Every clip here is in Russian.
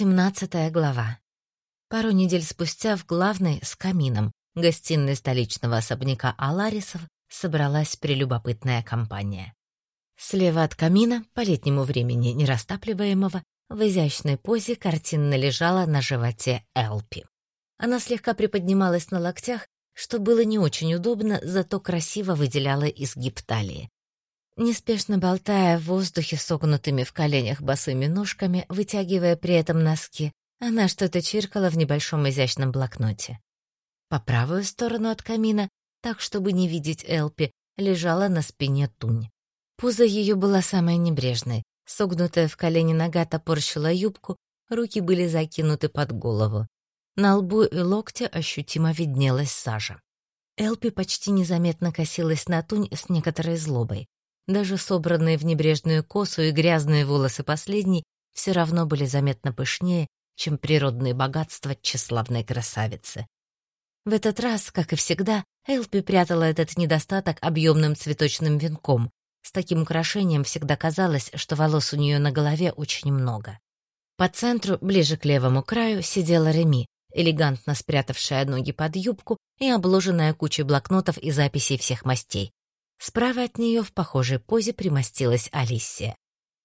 Семнадцатая глава. Пару недель спустя в главной с камином гостиной столичного особняка Аларисов собралась прелюбопытная компания. Слева от камина, по летнему времени нерастапливаемого, в изящной позе картинно лежала на животе Элпи. Она слегка приподнималась на локтях, что было не очень удобно, зато красиво выделяла изгиб талии. Неспешно болтая в воздухе согнутыми в коленях босыми ножками, вытягивая при этом носки, она что-то чиркала в небольшом изящном блокноте. По правую сторону от камина, так чтобы не видеть Элпи, лежала на спине Тунь. Пузо ее была самой небрежной. Согнутая в колени нога топорщила юбку, руки были закинуты под голову. На лбу и локте ощутимо виднелась сажа. Элпи почти незаметно косилась на Тунь с некоторой злобой. Даже собранные в небрежную косу и грязные волосы последней все равно были заметно пышнее, чем природные богатства тщеславной красавицы. В этот раз, как и всегда, Элпи прятала этот недостаток объемным цветочным венком. С таким украшением всегда казалось, что волос у нее на голове очень много. По центру, ближе к левому краю, сидела Реми, элегантно спрятавшая ноги под юбку и обложенная кучей блокнотов и записей всех мастей. Справа от нее в похожей позе примостилась Алисия.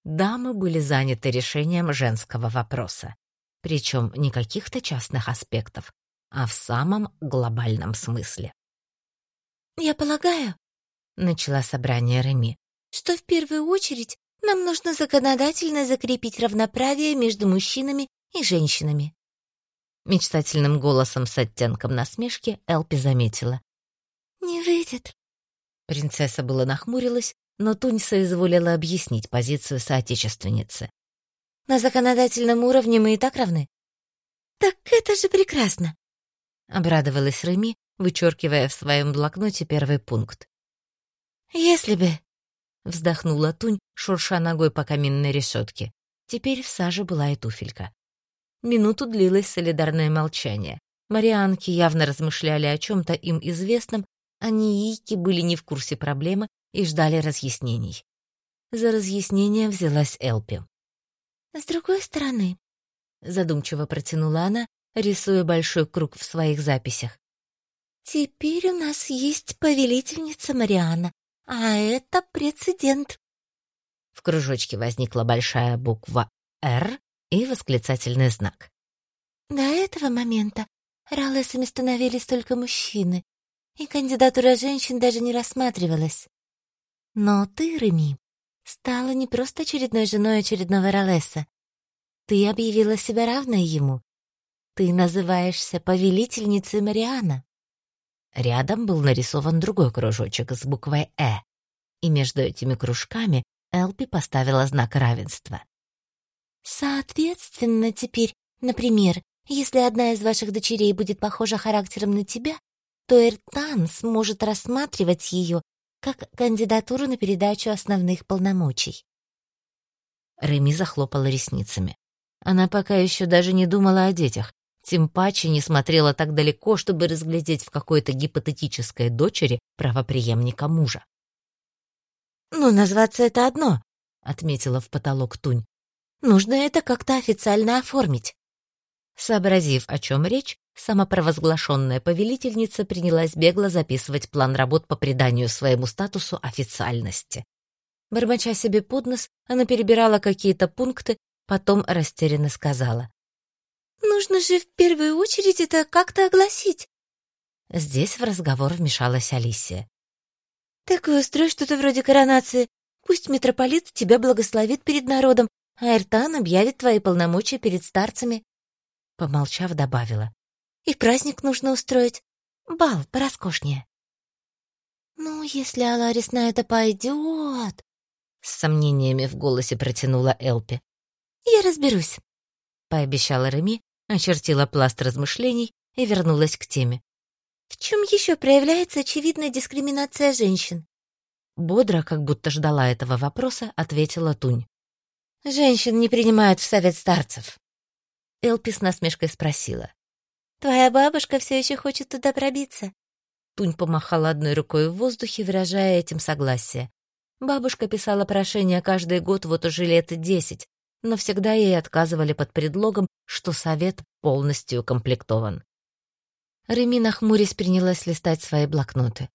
Дамы были заняты решением женского вопроса. Причем не каких-то частных аспектов, а в самом глобальном смысле. «Я полагаю», — начала собрание Реми, «что в первую очередь нам нужно законодательно закрепить равноправие между мужчинами и женщинами». Мечтательным голосом с оттенком насмешки Элпи заметила. «Не выйдет. Принцесса была нахмурилась, но Тунь соизволила объяснить позицию соотечественницы. «На законодательном уровне мы и так равны». «Так это же прекрасно!» — обрадовалась Реми, вычеркивая в своем блокноте первый пункт. «Если бы...» — вздохнула Тунь, шурша ногой по каминной решетке. Теперь в саже была и туфелька. Минуту длилось солидарное молчание. Марианки явно размышляли о чем-то им известном, они и Ики были не в курсе проблемы и ждали разъяснений. За разъяснение взялась Элпи. «С другой стороны», — задумчиво протянула она, рисуя большой круг в своих записях. «Теперь у нас есть повелительница Мариана, а это прецедент». В кружочке возникла большая буква «Р» и восклицательный знак. До этого момента ралесами становились только мужчины, и кандидатура женщин даже не рассматривалась. Но ты, Реми, стала не просто очередной женой очередного Ролеса. Ты объявила себя равной ему. Ты называешься повелительницей Мариана. Рядом был нарисован другой кружочек с буквой «Э», и между этими кружками Элпи поставила знак равенства. Соответственно, теперь, например, если одна из ваших дочерей будет похожа характером на тебя, то Эртан сможет рассматривать ее как кандидатуру на передачу основных полномочий. Реми захлопала ресницами. Она пока еще даже не думала о детях, тем паче не смотрела так далеко, чтобы разглядеть в какой-то гипотетической дочери правопреемника мужа. «Ну, назваться это одно», — отметила в потолок Тунь. «Нужно это как-то официально оформить». Сообразив, о чем речь, самопровозглашенная повелительница принялась бегло записывать план работ по приданию своему статусу официальности. Бормоча себе под нос, она перебирала какие-то пункты, потом растерянно сказала. «Нужно же в первую очередь это как-то огласить». Здесь в разговор вмешалась Алисия. «Так и устрой что-то вроде коронации. Пусть митрополит тебя благословит перед народом, а Эртан объявит твои полномочия перед старцами». Помолчав, добавила. И праздник нужно устроить. Бал пороскошнее. «Ну, если Аларис на это пойдет...» С сомнениями в голосе протянула Элпи. «Я разберусь», — пообещала Реми, очертила пласт размышлений и вернулась к теме. «В чем еще проявляется очевидная дискриминация женщин?» Бодро, как будто ждала этого вопроса, ответила Тунь. «Женщин не принимают в совет старцев». Элпи с насмешкой спросила. Твоя бабушка все еще хочет туда пробиться». Тунь помахала одной рукой в воздухе, выражая этим согласие. Бабушка писала прошение каждый год вот уже лет десять, но всегда ей отказывали под предлогом, что совет полностью укомплектован. Реми, нахмурясь, принялась листать свои блокноты.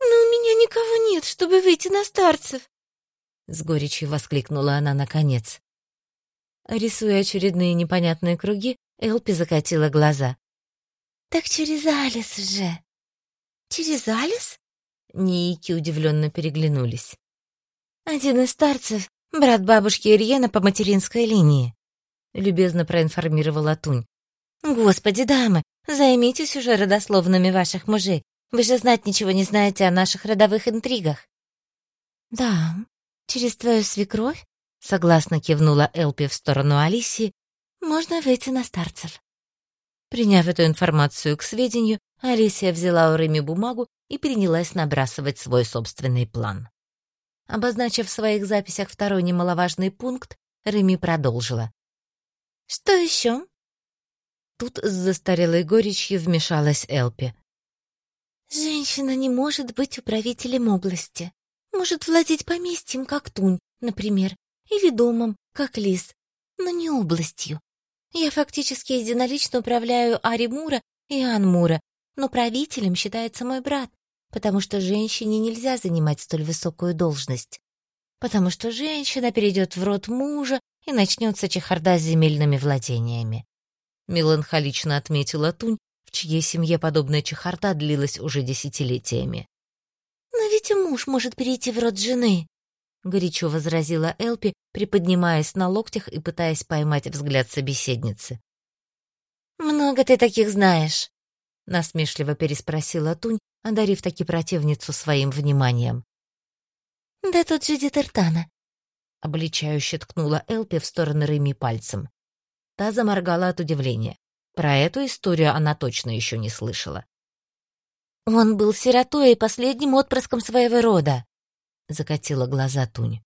«Но у меня никого нет, чтобы выйти на старцев!» С горечью воскликнула она наконец. Рисуя очередные непонятные круги, Элпи закатила глаза. «Так через Алис же!» «Через Алис?» Ники удивленно переглянулись. «Один из старцев, брат бабушки Ирьена по материнской линии», — любезно проинформировала Тунь. «Господи, дамы, займитесь уже родословными ваших мужей. Вы же знать ничего не знаете о наших родовых интригах». «Да, через твою свекровь Согласно кивнула Элпи в сторону Алисии. Можно выйти на старцев. Приняв эту информацию к сведению, Алисия взяла у Реми бумагу и принялась набрасывать свой собственный план. Обозначив в своих записях второй немаловажный пункт, Реми продолжила. «Что еще?» Тут с застарелой горечью вмешалась Элпи. «Женщина не может быть управителем области. Может владеть поместьем, как Тунь, например, или домом, как лис, но не областью. Я фактически единолично управляю Аримура и Анмура, но правителем считается мой брат, потому что женщине нельзя занимать столь высокую должность. Потому что женщина перейдет в род мужа и начнется чехарда с земельными владениями. Меланхолично отметила Тунь, в чьей семье подобная чехарда длилась уже десятилетиями. «Но ведь и муж может перейти в род жены», горячо возразила Элпи, приподнимаясь на локтях и пытаясь поймать взгляд собеседницы. «Много ты таких знаешь», — насмешливо переспросила Тунь, одарив таки противницу своим вниманием. «Да тут же Дитертана», — обличающе ткнула Элпи в сторону Реми пальцем. Та заморгала от удивления. Про эту историю она точно еще не слышала. «Он был сиротой и последним отпрыском своего рода», — закатила глаза Тунь.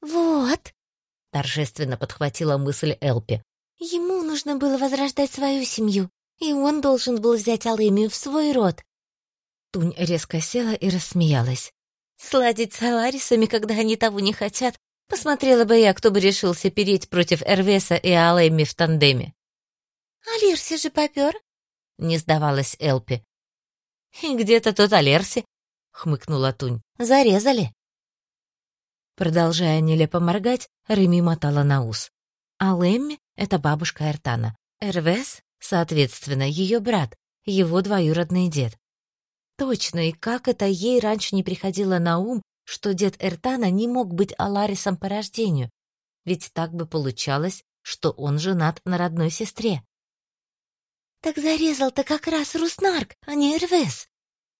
«Вот», — торжественно подхватила мысль Элпи. «Ему нужно было возрождать свою семью, и он должен был взять Алымию в свой род». Тунь резко села и рассмеялась. «Сладить с Аларисами, когда они того не хотят, посмотрела бы я, кто бы решился переть против Эрвеса и Алэми в тандеме». «Алерси же попер?» — не сдавалась Элпи. «И где-то тот Алерси, — хмыкнула Тунь. «Зарезали?» Продолжая нелепо моргать, Реми мотала на ус. А Лэмми — это бабушка Эртана. Эрвес, соответственно, ее брат, его двоюродный дед. Точно, и как это ей раньше не приходило на ум, что дед Эртана не мог быть Аларисом по рождению, ведь так бы получалось, что он женат на родной сестре. «Так зарезал-то как раз Руснарк, а не Эрвес»,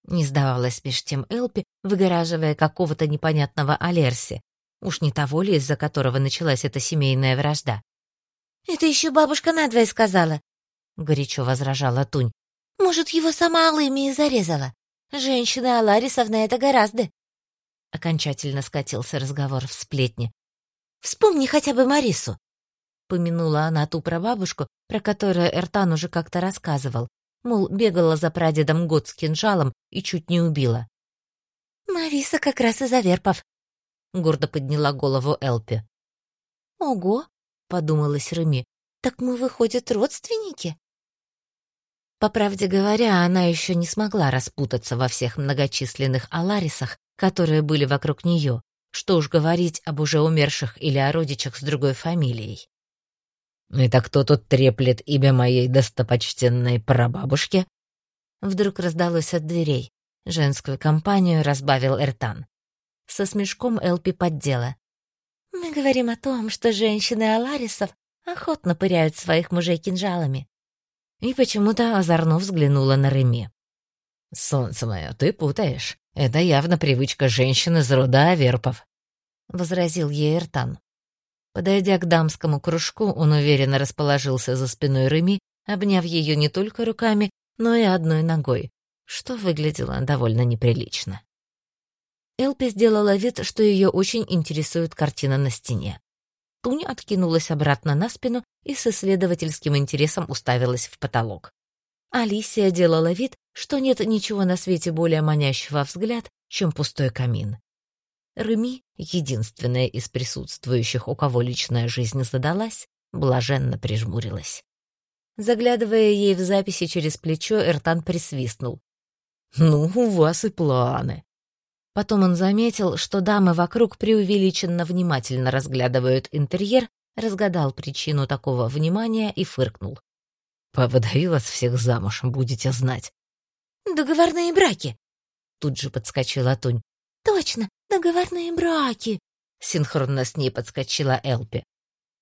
не сдавалась меж тем Элпи, выгораживая какого-то непонятного Алерси. Уж не того ли, из-за которого началась эта семейная вражда? «Это еще бабушка надвое сказала», — горячо возражала Тунь. «Может, его сама Алыми зарезала? Женщина Аларисовна это гораздо». Окончательно скатился разговор в сплетни. «Вспомни хотя бы Марису», — помянула она ту прабабушку, про которую Эртан уже как-то рассказывал, мол, бегала за прадедом год с кинжалом и чуть не убила. «Мариса как раз из Аверпов», — гордо подняла голову Элпи. «Ого», — подумалась Реми, — «так мы, выходят, родственники?» По правде говоря, она еще не смогла распутаться во всех многочисленных аларисах, которые были вокруг нее, что уж говорить об уже умерших или о родичах с другой фамилией. «Это кто тут треплет имя моей достопочтенной прабабушки?» Вдруг раздалось от дверей. Женскую компанию разбавил Эртан. Со смешком Элпи поддела. «Мы говорим о том, что женщины Аларисов охотно пыряют своих мужей кинжалами». И почему-то озорно взглянула на Реми. «Солнце мое, ты путаешь. Это явно привычка женщины из рода Аверпов», — возразил ей Эртан. Подойдя к дамскому кружку, он уверенно расположился за спиной Реми, обняв ее не только руками, но и одной ногой, что выглядело довольно неприлично. Элпи сделала вид, что ее очень интересует картина на стене. Туня откинулась обратно на спину и с исследовательским интересом уставилась в потолок. Алисия делала вид, что нет ничего на свете более манящего взгляд, чем пустой камин. Реми, единственная из присутствующих, у кого личная жизнь задалась, блаженно прижмурилась. Заглядывая ей в записи через плечо, Эртан присвистнул. «Ну, у вас и планы». Потом он заметил, что дамы вокруг преувеличенно внимательно разглядывают интерьер, разгадал причину такого внимания и фыркнул. «Поводаю вас всех замуж, будете знать». «Договорные браки!» Тут же подскочила Тунь. «Точно, договорные браки!» Синхронно с ней подскочила Элпи.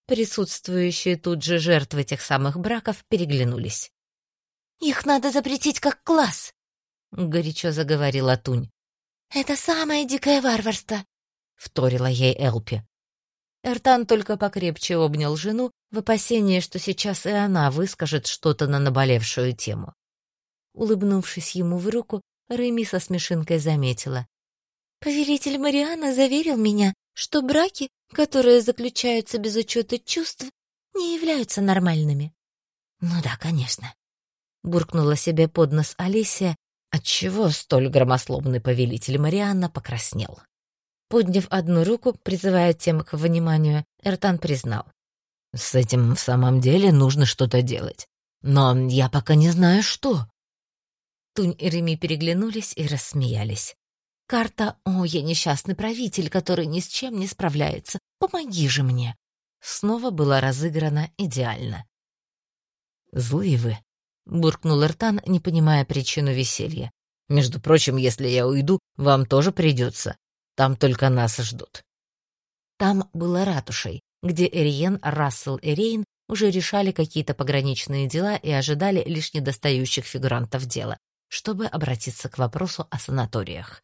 Присутствующие тут же жертвы этих самых браков переглянулись. «Их надо запретить как класс!» — горячо заговорила Тунь. «Это самое дикое варварство!» — вторила ей Элпи. Эртан только покрепче обнял жену в опасении, что сейчас и она выскажет что-то на наболевшую тему. Улыбнувшись ему в руку, Реми со смешинкой заметила. «Повелитель Мариана заверил меня, что браки которые заключаются без учета чувств, не являются нормальными. Ну да, конечно. Буркнула себе под нос Алисия, отчего столь громословный повелитель Марианна покраснел. Подняв одну руку, призывая тем к вниманию, Эртан признал. «С этим в самом деле нужно что-то делать. Но я пока не знаю, что». Тунь и Реми переглянулись и рассмеялись. Карта «О, я несчастный правитель, который ни с чем не справляется. Помоги же мне!» Снова была разыграна идеально. «Злые вы», — буркнул Эртан, не понимая причину веселья. «Между прочим, если я уйду, вам тоже придется. Там только нас ждут». Там было ратушей, где Эриен, Рассел и Рейн уже решали какие-то пограничные дела и ожидали лишь недостающих фигурантов дела, чтобы обратиться к вопросу о санаториях.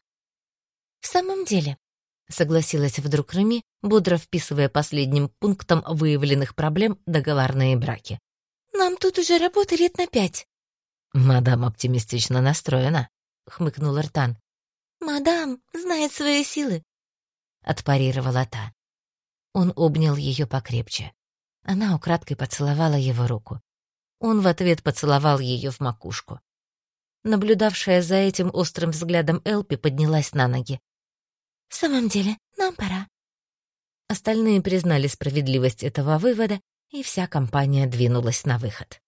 «В самом деле», — согласилась вдруг Реми, бодро вписывая последним пунктом выявленных проблем договорные браки. «Нам тут уже работа лет на пять». «Мадам оптимистично настроена», — хмыкнул Эртан. «Мадам знает свои силы», — отпарировала та. Он обнял ее покрепче. Она украдкой поцеловала его руку. Он в ответ поцеловал ее в макушку. Наблюдавшая за этим острым взглядом Элпи поднялась на ноги. «В самом деле, нам пора». Остальные признали справедливость этого вывода, и вся компания двинулась на выход.